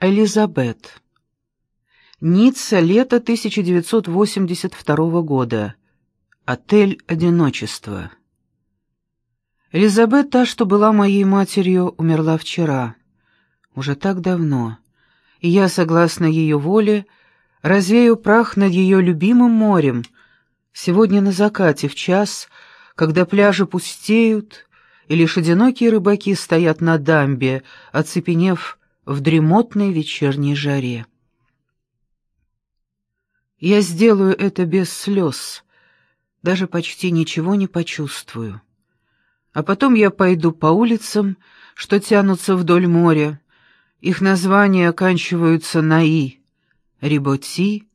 Элизабет. Ницца, лето 1982 года. Отель «Одиночество». Элизабет, та, что была моей матерью, умерла вчера. Уже так давно. И я, согласно ее воле, развею прах над ее любимым морем. Сегодня на закате, в час, когда пляжи пустеют, и лишь одинокие рыбаки стоят на дамбе, оцепенев в дремотной вечерней жаре. Я сделаю это без слез, даже почти ничего не почувствую. А потом я пойду по улицам, что тянутся вдоль моря. Их названия оканчиваются на «и». Риботи,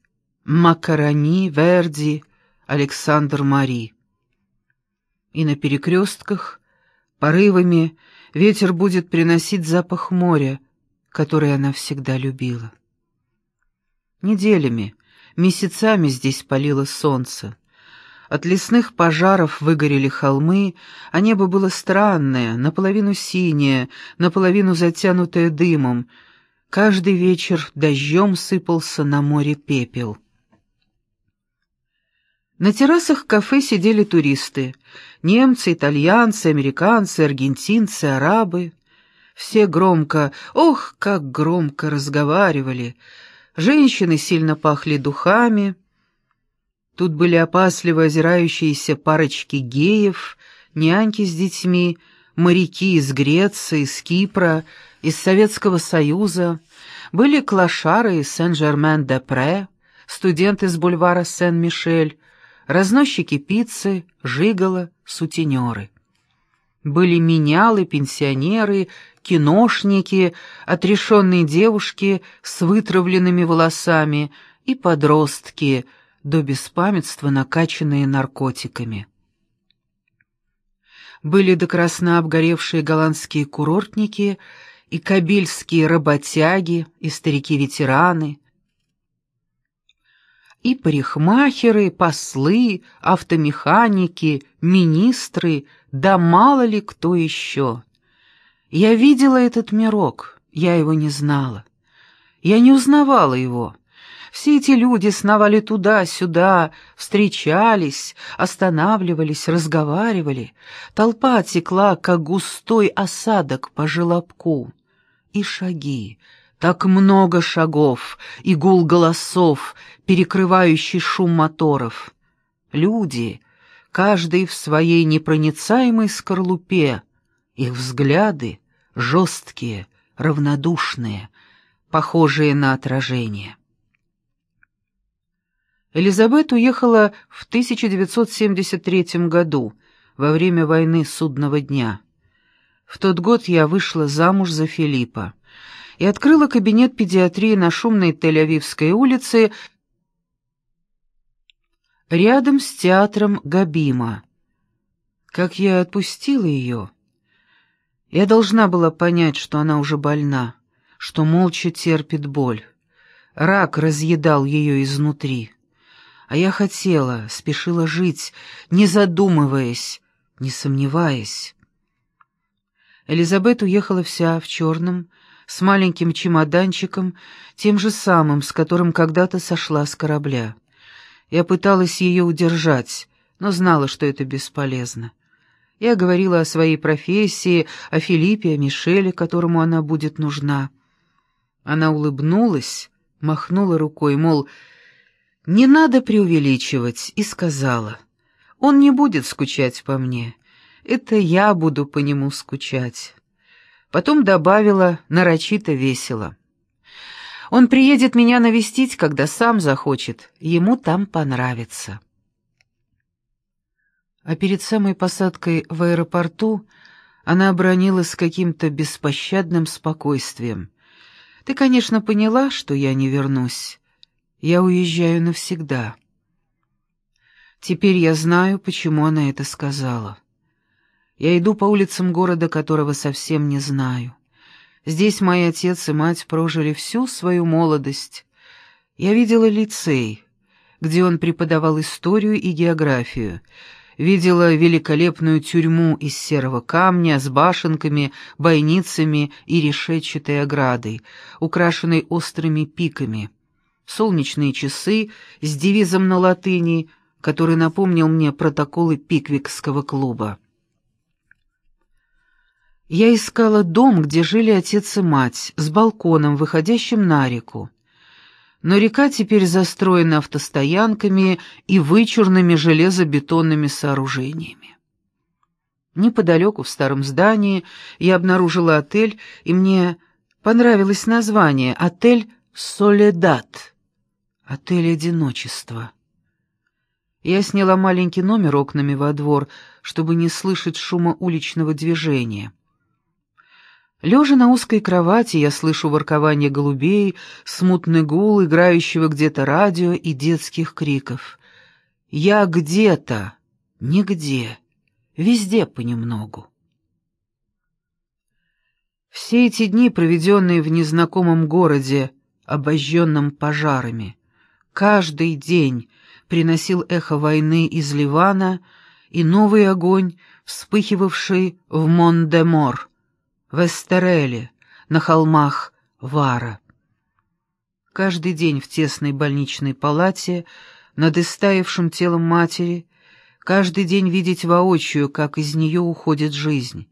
Макарони, Верди, Александр Мари. И на перекрестках, порывами, ветер будет приносить запах моря, который она всегда любила. Неделями, месяцами здесь палило солнце. От лесных пожаров выгорели холмы, а небо было странное, наполовину синее, наполовину затянутое дымом. Каждый вечер дождем сыпался на море пепел. На террасах кафе сидели туристы. Немцы, итальянцы, американцы, аргентинцы, арабы. Все громко, ох, как громко разговаривали. Женщины сильно пахли духами. Тут были опасливо озирающиеся парочки геев, няньки с детьми, моряки из Греции, из Кипра, из Советского Союза. Были клошары из Сен-Жермен-де-Пре, студенты с бульвара Сен-Мишель, разносчики пиццы, жигало, сутенеры. Были менялы, пенсионеры, киношники, отрешенные девушки с вытравленными волосами и подростки, до беспамятства накачанные наркотиками. Были до красна обгоревшие голландские курортники и кабельские работяги, и старики-ветераны, и парикмахеры, послы, автомеханики, министры, да мало ли кто еще. Я видела этот мирок, я его не знала. Я не узнавала его. Все эти люди сновали туда-сюда, встречались, останавливались, разговаривали. Толпа текла, как густой осадок по желобку. И шаги, так много шагов, и гул голосов, перекрывающий шум моторов. Люди, каждый в своей непроницаемой скорлупе, их взгляды — жесткие, равнодушные, похожие на отражение. Элизабет уехала в 1973 году, во время войны Судного дня. В тот год я вышла замуж за Филиппа и открыла кабинет педиатрии на шумной Тель-Авивской улице рядом с театром Габима. Как я отпустила ее, я должна была понять, что она уже больна, что молча терпит боль. Рак разъедал ее изнутри. А я хотела, спешила жить, не задумываясь, не сомневаясь. Элизабет уехала вся в черном, с маленьким чемоданчиком, тем же самым, с которым когда-то сошла с корабля. Я пыталась ее удержать, но знала, что это бесполезно. Я говорила о своей профессии, о Филиппе, о Мишеле, которому она будет нужна. Она улыбнулась, махнула рукой, мол, не надо преувеличивать, и сказала, он не будет скучать по мне, это я буду по нему скучать. Потом добавила нарочито весело. Он приедет меня навестить, когда сам захочет, ему там понравится. А перед самой посадкой в аэропорту она обронила с каким-то беспощадным спокойствием. «Ты, конечно, поняла, что я не вернусь. Я уезжаю навсегда». Теперь я знаю, почему она это сказала. Я иду по улицам города, которого совсем не знаю. Здесь мой отец и мать прожили всю свою молодость. Я видела лицей, где он преподавал историю и географию, видела великолепную тюрьму из серого камня с башенками, бойницами и решетчатой оградой, украшенной острыми пиками, солнечные часы с девизом на латыни, который напомнил мне протоколы Пиквикского клуба. Я искала дом, где жили отец и мать, с балконом, выходящим на реку но река теперь застроена автостоянками и вычурными железобетонными сооружениями. Неподалеку, в старом здании, я обнаружила отель, и мне понравилось название «Отель Соледат» — «Отель одиночества». Я сняла маленький номер окнами во двор, чтобы не слышать шума уличного движения. Лежа на узкой кровати, я слышу воркование голубей, смутный гул играющего где-то радио и детских криков. Я где-то, нигде, везде понемногу. Все эти дни, проведенные в незнакомом городе, обожженном пожарами, каждый день приносил эхо войны из Ливана и новый огонь, вспыхивавший в Мондемор — в Эстереле, на холмах Вара. Каждый день в тесной больничной палате, над истаившим телом матери, каждый день видеть воочию, как из нее уходит жизнь.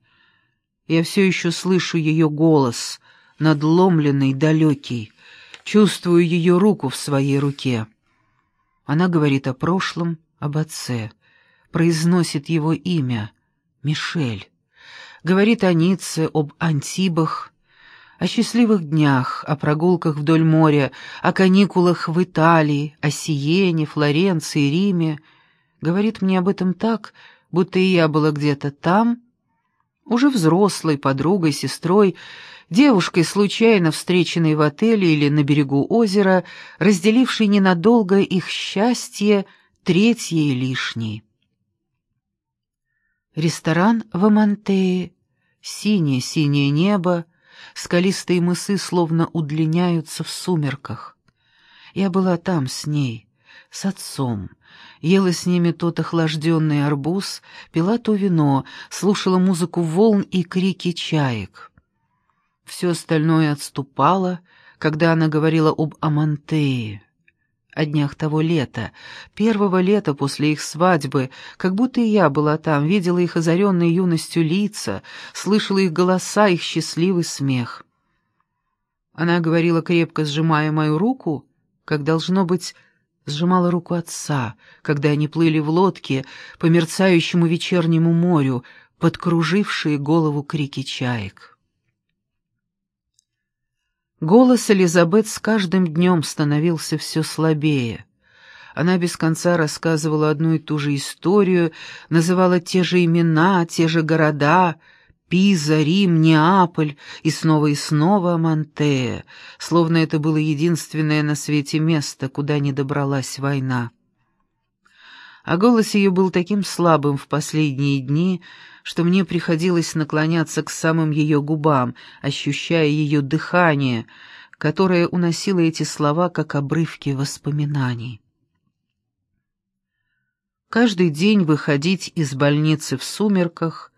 Я все еще слышу ее голос, надломленный, далекий, чувствую ее руку в своей руке. Она говорит о прошлом, об отце, произносит его имя — Мишель говорит о Ницце, об Антибах, о счастливых днях, о прогулках вдоль моря, о каникулах в Италии, о Сиене, Флоренции, Риме. Говорит мне об этом так, будто и я была где-то там, уже взрослой, подругой, сестрой, девушкой, случайно встреченной в отеле или на берегу озера, разделившей ненадолго их счастье, третье и лишнее. Ресторан в Амантее, синее-синее небо, скалистые мысы словно удлиняются в сумерках. Я была там с ней, с отцом, ела с ними тот охлажденный арбуз, пила то вино, слушала музыку волн и крики чаек. Все остальное отступало, когда она говорила об Амантее о днях того лета, первого лета после их свадьбы, как будто и я была там, видела их озаренные юностью лица, слышала их голоса, их счастливый смех. Она говорила, крепко сжимая мою руку, как, должно быть, сжимала руку отца, когда они плыли в лодке по мерцающему вечернему морю, подкружившие голову крики чаек. Голос Элизабет с каждым днем становился все слабее. Она без конца рассказывала одну и ту же историю, называла те же имена, те же города — Пиза, Рим, Неаполь и снова и снова Монтея, словно это было единственное на свете место, куда не добралась война. А голос ее был таким слабым в последние дни, что мне приходилось наклоняться к самым ее губам, ощущая ее дыхание, которое уносило эти слова, как обрывки воспоминаний. Каждый день выходить из больницы в сумерках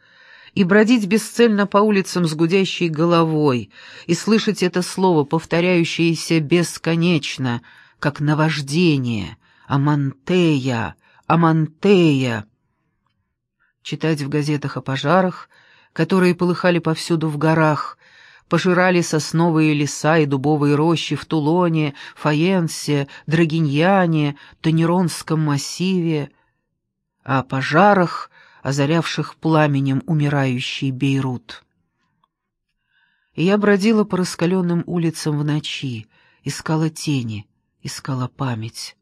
и бродить бесцельно по улицам с гудящей головой и слышать это слово, повторяющееся бесконечно, как наваждение «Амантея», «Амантея», читать в газетах о пожарах, которые полыхали повсюду в горах, пожирали сосновые леса и дубовые рощи в Тулоне, Фаенсе, Драгиньяне, Тонеронском массиве, о пожарах, озарявших пламенем умирающий Бейрут. Я бродила по раскаленным улицам в ночи, искала тени, искала память.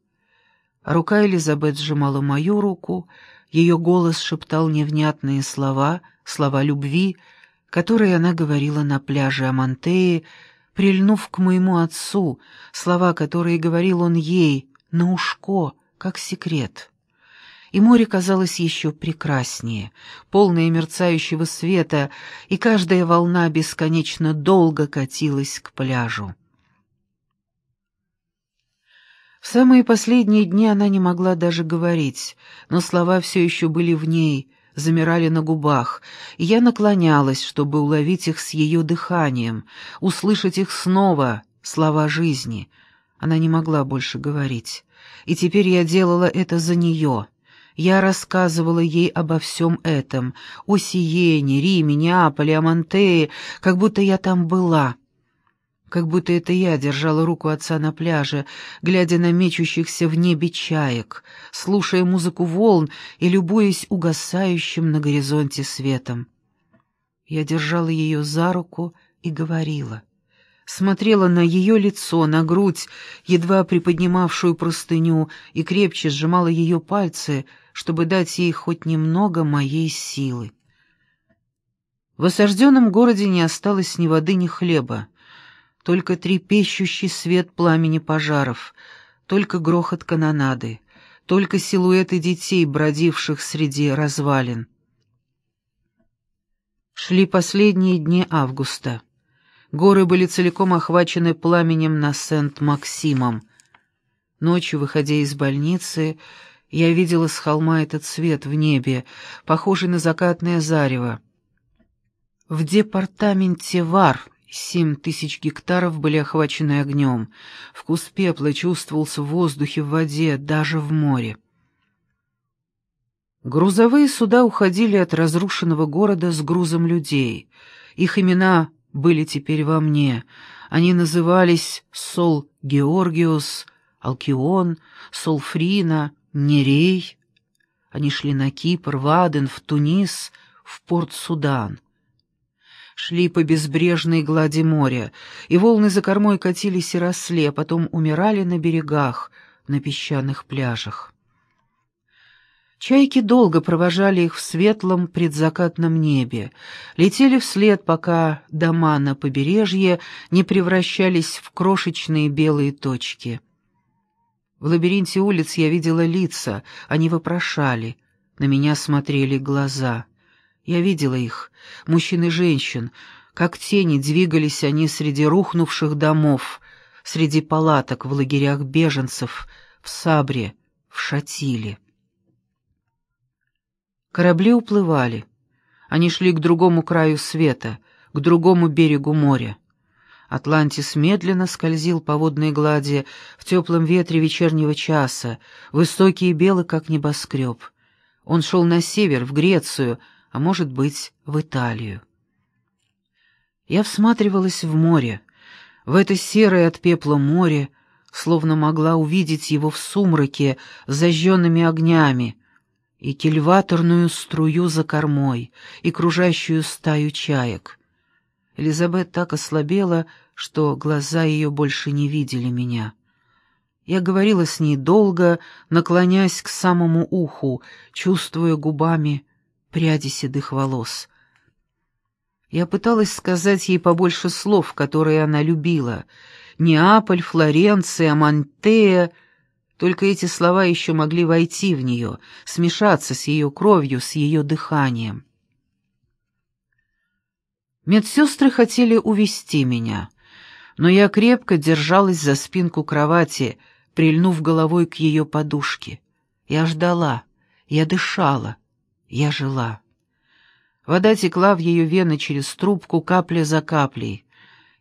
Рука Элизабет сжимала мою руку, ее голос шептал невнятные слова, слова любви, которые она говорила на пляже Амантеи, прильнув к моему отцу, слова, которые говорил он ей, на ушко, как секрет. И море казалось еще прекраснее, полное мерцающего света, и каждая волна бесконечно долго катилась к пляжу. В самые последние дни она не могла даже говорить, но слова все еще были в ней, замирали на губах, и я наклонялась, чтобы уловить их с ее дыханием, услышать их снова, слова жизни. Она не могла больше говорить, и теперь я делала это за нее. Я рассказывала ей обо всем этом, о Сиене, Риме, Неаполе, о Монтее, как будто я там была — как будто это я держала руку отца на пляже, глядя на мечущихся в небе чаек, слушая музыку волн и любуясь угасающим на горизонте светом. Я держала ее за руку и говорила. Смотрела на ее лицо, на грудь, едва приподнимавшую простыню, и крепче сжимала ее пальцы, чтобы дать ей хоть немного моей силы. В осажденном городе не осталось ни воды, ни хлеба только трепещущий свет пламени пожаров, только грохот канонады, только силуэты детей, бродивших среди развалин. Шли последние дни августа. Горы были целиком охвачены пламенем на Сент-Максимом. Ночью, выходя из больницы, я видела с холма этот свет в небе, похожий на закатное зарево. В департаменте ВАР Семь тысяч гектаров были охвачены огнем. Вкус пепла чувствовался в воздухе, в воде, даже в море. Грузовые суда уходили от разрушенного города с грузом людей. Их имена были теперь во мне. Они назывались Сол Георгиус, Алкион, Солфрина, Нерей. Они шли на Кипр, в Аден, в Тунис, в порт Судан шли по безбрежной глади моря, и волны за кормой катились и росли, а потом умирали на берегах, на песчаных пляжах. Чайки долго провожали их в светлом предзакатном небе, летели вслед, пока дома на побережье не превращались в крошечные белые точки. В лабиринте улиц я видела лица, они вопрошали, на меня смотрели глаза — я видела их, мужчин и женщин, как тени двигались они среди рухнувших домов, среди палаток в лагерях беженцев, в Сабре, в Шатиле. Корабли уплывали. Они шли к другому краю света, к другому берегу моря. Атлантис медленно скользил по водной глади в теплом ветре вечернего часа, высокий и белый, как небоскреб. Он шел на север, в Грецию, а может быть, в Италию. Я всматривалась в море, в это серое от пепла море, словно могла увидеть его в сумраке с зажженными огнями, и кильваторную струю за кормой, и кружащую стаю чаек. Элизабет так ослабела, что глаза ее больше не видели меня. Я говорила с ней долго, наклоняясь к самому уху, чувствуя губами пряди седых волос. Я пыталась сказать ей побольше слов, которые она любила. Неаполь, Флоренция, Монтея. Только эти слова еще могли войти в нее, смешаться с ее кровью, с ее дыханием. Медсестры хотели увести меня, но я крепко держалась за спинку кровати, прильнув головой к ее подушке. Я ждала, я дышала, я жила. Вода текла в ее вены через трубку капля за каплей.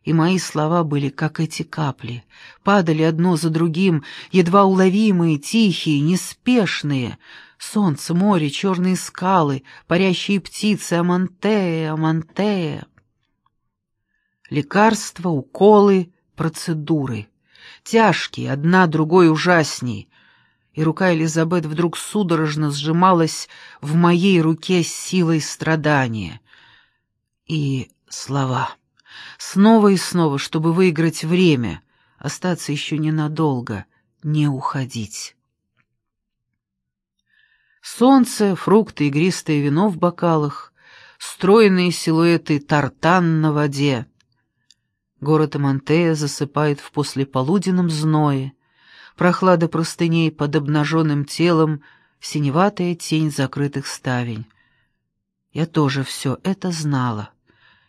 И мои слова были, как эти капли, падали одно за другим, едва уловимые, тихие, неспешные. Солнце, море, черные скалы, парящие птицы, Амантея, Амантея. Лекарства, уколы, процедуры. Тяжкие, одна другой ужасней, и рука Элизабет вдруг судорожно сжималась в моей руке силой страдания. И слова. Снова и снова, чтобы выиграть время, остаться еще ненадолго, не уходить. Солнце, фрукты, игристое вино в бокалах, стройные силуэты тартан на воде. Город Амантея засыпает в послеполуденном зное — прохлада простыней под обнаженным телом, синеватая тень закрытых ставень. Я тоже все это знала.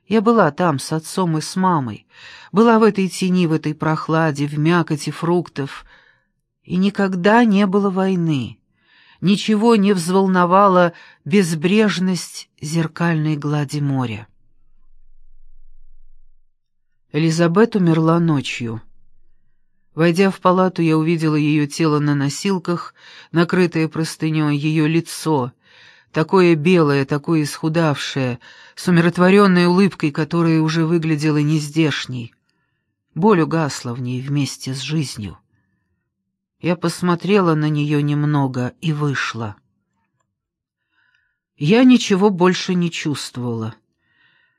Я была там с отцом и с мамой, была в этой тени, в этой прохладе, в мякоти фруктов. И никогда не было войны. Ничего не взволновала безбрежность зеркальной глади моря. Элизабет умерла ночью. Войдя в палату, я увидела ее тело на носилках, накрытое простыней, ее лицо, такое белое, такое исхудавшее, с умиротворенной улыбкой, которая уже выглядела нездешней. Боль угасла в ней вместе с жизнью. Я посмотрела на нее немного и вышла. Я ничего больше не чувствовала.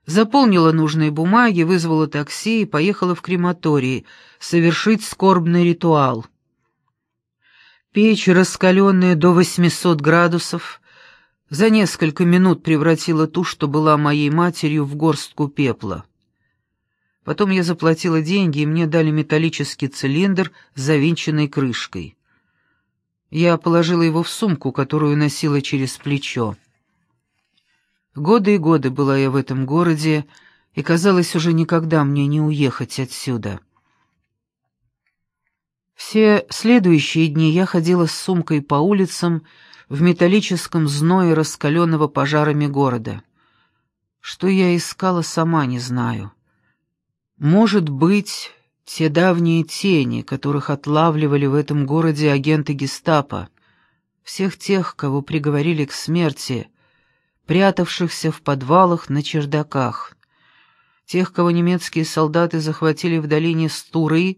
Заполнила нужные бумаги, вызвала такси и поехала в крематорий совершить скорбный ритуал. Печь, раскаленная до 800 градусов, за несколько минут превратила ту, что была моей матерью, в горстку пепла. Потом я заплатила деньги, и мне дали металлический цилиндр с завинченной крышкой. Я положила его в сумку, которую носила через плечо. Годы и годы была я в этом городе, и, казалось, уже никогда мне не уехать отсюда. Все следующие дни я ходила с сумкой по улицам в металлическом зное раскаленного пожарами города. Что я искала, сама не знаю. Может быть, те давние тени, которых отлавливали в этом городе агенты гестапо, всех тех, кого приговорили к смерти, прятавшихся в подвалах на чердаках, тех, кого немецкие солдаты захватили в долине Стуры,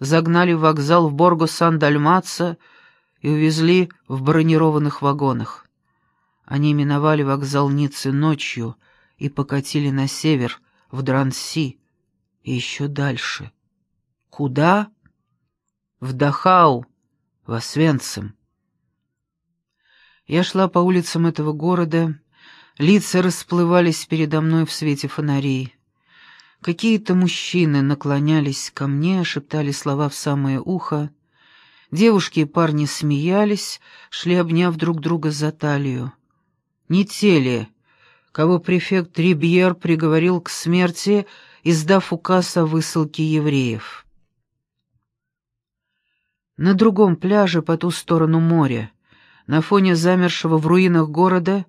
загнали в вокзал в Борго-Сан-Дальмаца и увезли в бронированных вагонах. Они миновали вокзал Ниццы ночью и покатили на север, в Дранси, и еще дальше. Куда? В Дахау, в Освенцим. Я шла по улицам этого города, лица расплывались передо мной в свете фонарей. Какие-то мужчины наклонялись ко мне, шептали слова в самое ухо. Девушки и парни смеялись, шли обняв друг друга за талию. Не те ли, кого префект Рибьер приговорил к смерти, издав указ о высылке евреев. На другом пляже по ту сторону моря, на фоне замершего в руинах города,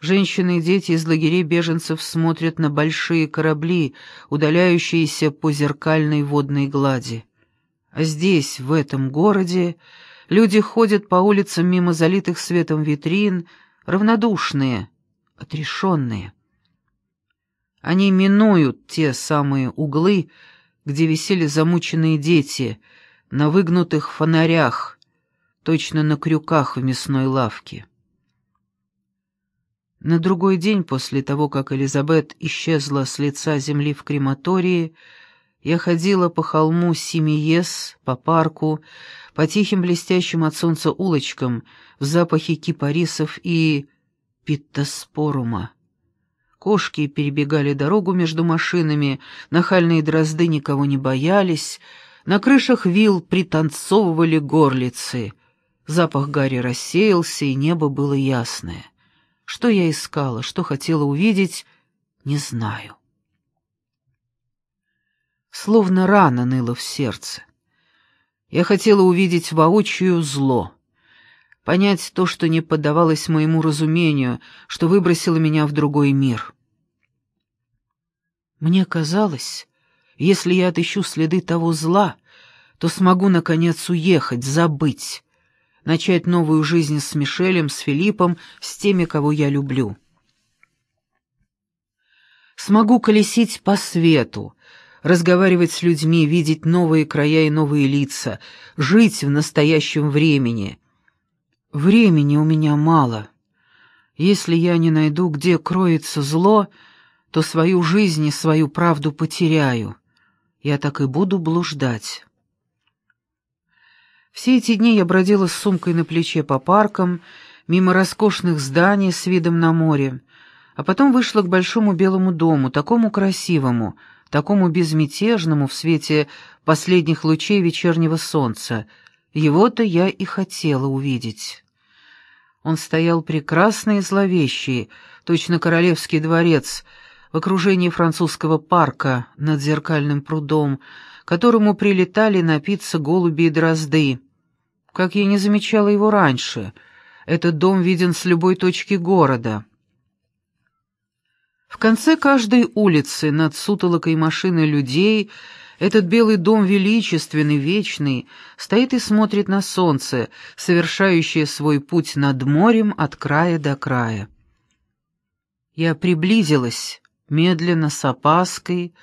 женщины и дети из лагерей беженцев смотрят на большие корабли, удаляющиеся по зеркальной водной глади. А здесь, в этом городе, люди ходят по улицам мимо залитых светом витрин, равнодушные, отрешенные. Они минуют те самые углы, где висели замученные дети, на выгнутых фонарях, точно на крюках в мясной лавке. На другой день после того, как Элизабет исчезла с лица земли в крематории, я ходила по холму Семиес, по парку, по тихим блестящим от солнца улочкам, в запахе кипарисов и питтоспорума. Кошки перебегали дорогу между машинами, нахальные дрозды никого не боялись, на крышах вил пританцовывали горлицы. Запах гари рассеялся, и небо было ясное. Что я искала, что хотела увидеть, не знаю. Словно рана ныла в сердце. Я хотела увидеть воочию зло — понять то, что не поддавалось моему разумению, что выбросило меня в другой мир. Мне казалось, если я отыщу следы того зла, то смогу, наконец, уехать, забыть, начать новую жизнь с Мишелем, с Филиппом, с теми, кого я люблю. Смогу колесить по свету, разговаривать с людьми, видеть новые края и новые лица, жить в настоящем времени — Времени у меня мало. Если я не найду, где кроется зло, то свою жизнь и свою правду потеряю. Я так и буду блуждать. Все эти дни я бродила с сумкой на плече по паркам, мимо роскошных зданий с видом на море, а потом вышла к большому белому дому, такому красивому, такому безмятежному в свете последних лучей вечернего солнца. Его-то я и хотела увидеть. Он стоял прекрасный и зловещий, точно королевский дворец, в окружении французского парка над зеркальным прудом, к которому прилетали напиться голуби и дрозды. Как я не замечала его раньше. Этот дом виден с любой точки города. В конце каждой улицы над сутолокой машины людей этот белый дом величественный, вечный, стоит и смотрит на солнце, совершающее свой путь над морем от края до края. Я приблизилась, медленно, с опаской,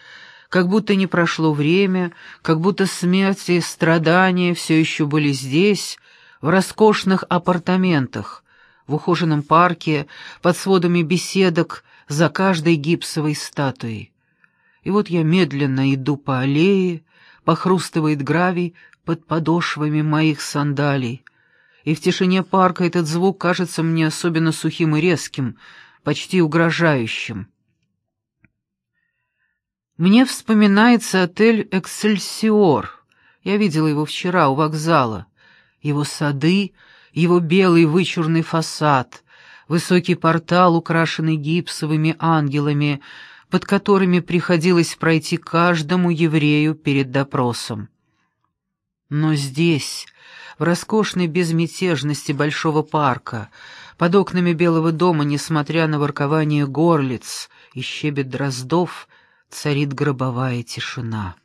как будто не прошло время, как будто смерть и страдания все еще были здесь, в роскошных апартаментах, в ухоженном парке, под сводами беседок, за каждой гипсовой статуей. И вот я медленно иду по аллее, похрустывает гравий под подошвами моих сандалий, и в тишине парка этот звук кажется мне особенно сухим и резким, почти угрожающим. Мне вспоминается отель «Эксельсиор». Я видела его вчера у вокзала. Его сады, его белый вычурный фасад, высокий портал, украшенный гипсовыми ангелами, под которыми приходилось пройти каждому еврею перед допросом. Но здесь, в роскошной безмятежности большого парка, под окнами Белого дома, несмотря на воркование горлиц и щебет дроздов, царит гробовая тишина.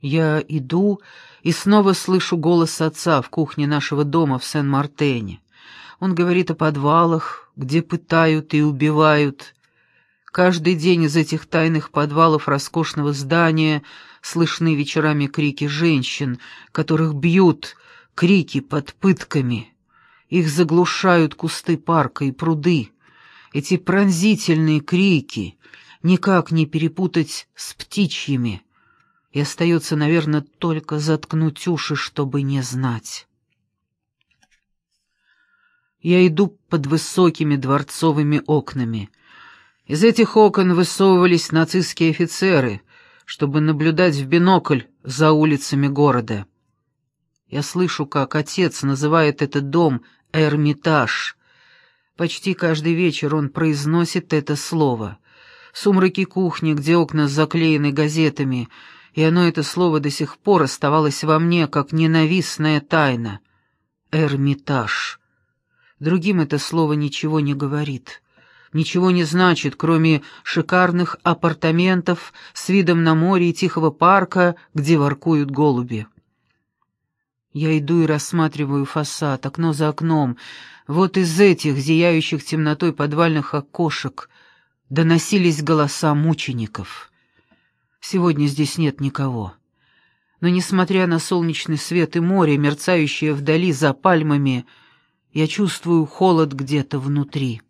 Я иду и снова слышу голос отца в кухне нашего дома в Сен-Мартене. Он говорит о подвалах, где пытают и убивают. Каждый день из этих тайных подвалов роскошного здания слышны вечерами крики женщин, которых бьют, крики под пытками. Их заглушают кусты парка и пруды. Эти пронзительные крики никак не перепутать с птичьими. И остается, наверное, только заткнуть уши, чтобы не знать. Я иду под высокими дворцовыми окнами. Из этих окон высовывались нацистские офицеры, чтобы наблюдать в бинокль за улицами города. Я слышу, как отец называет этот дом «Эрмитаж». Почти каждый вечер он произносит это слово. Сумраки кухни, где окна заклеены газетами, и оно, это слово, до сих пор оставалось во мне, как ненавистная тайна. «Эрмитаж». Другим это слово ничего не говорит. Ничего не значит, кроме шикарных апартаментов с видом на море и тихого парка, где воркуют голуби. Я иду и рассматриваю фасад, окно за окном. Вот из этих, зияющих темнотой подвальных окошек, доносились голоса мучеников. Сегодня здесь нет никого. Но, несмотря на солнечный свет и море, мерцающее вдали за пальмами, — я чувствую холод где-то внутри.